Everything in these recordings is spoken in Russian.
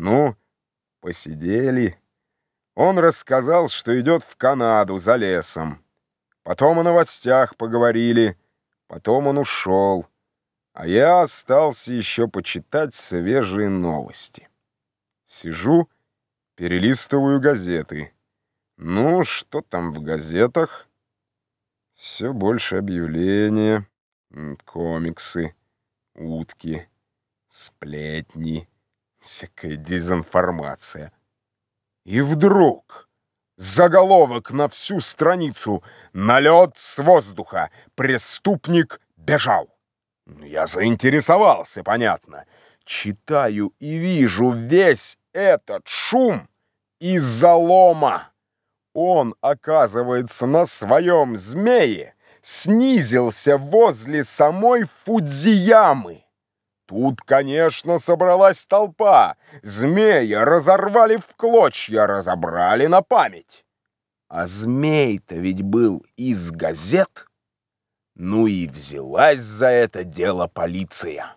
Ну, посидели. Он рассказал, что идет в Канаду за лесом. Потом о новостях поговорили. Потом он ушел. А я остался еще почитать свежие новости. Сижу, перелистываю газеты. Ну, что там в газетах? Все больше объявления, комиксы, утки, сплетни всякая дезинформация. И вдруг заголовок на всю страницу «Налет с воздуха! Преступник бежал!» ну, Я заинтересовался, понятно. Читаю и вижу весь этот шум из-за лома. Он, оказывается, на своем змее снизился возле самой Фудзиямы. Тут, конечно, собралась толпа. Змея разорвали в клочья, разобрали на память. А змей-то ведь был из газет. Ну и взялась за это дело полиция.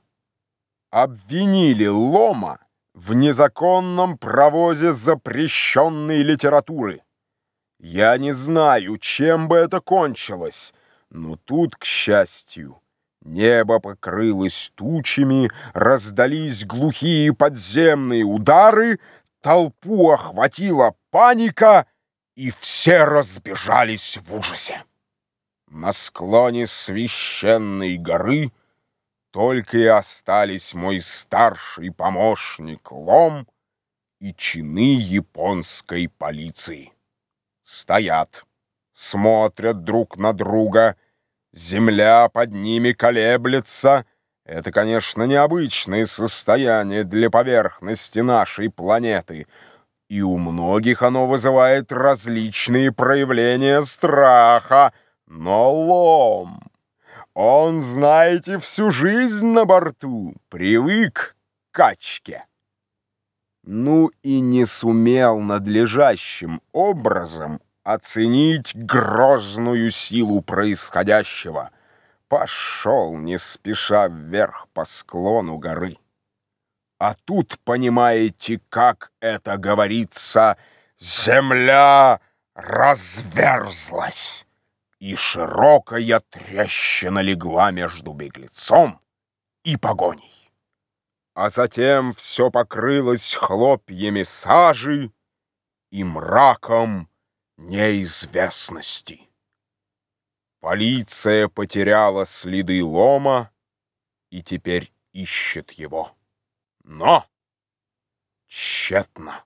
Обвинили Лома в незаконном провозе запрещенной литературы. Я не знаю, чем бы это кончилось, но тут, к счастью, Небо покрылось тучами, раздались глухие подземные удары, толпу охватила паника, и все разбежались в ужасе. На склоне священной горы только и остались мой старший помощник Лом и чины японской полиции. Стоят, смотрят друг на друга — Земля под ними колеблется. Это, конечно, необычное состояние для поверхности нашей планеты. И у многих оно вызывает различные проявления страха. Но лом... Он, знаете, всю жизнь на борту, привык к качке. Ну и не сумел надлежащим образом оценить грозную силу происходящего. Пошел, не спеша, вверх по склону горы. А тут, понимаете, как это говорится, земля разверзлась, и широкая трещина легла между беглецом и погоней. А затем все покрылось хлопьями сажи и мраком неизвестности. Полиция потеряла следы лома и теперь ищет его. Но тщетно.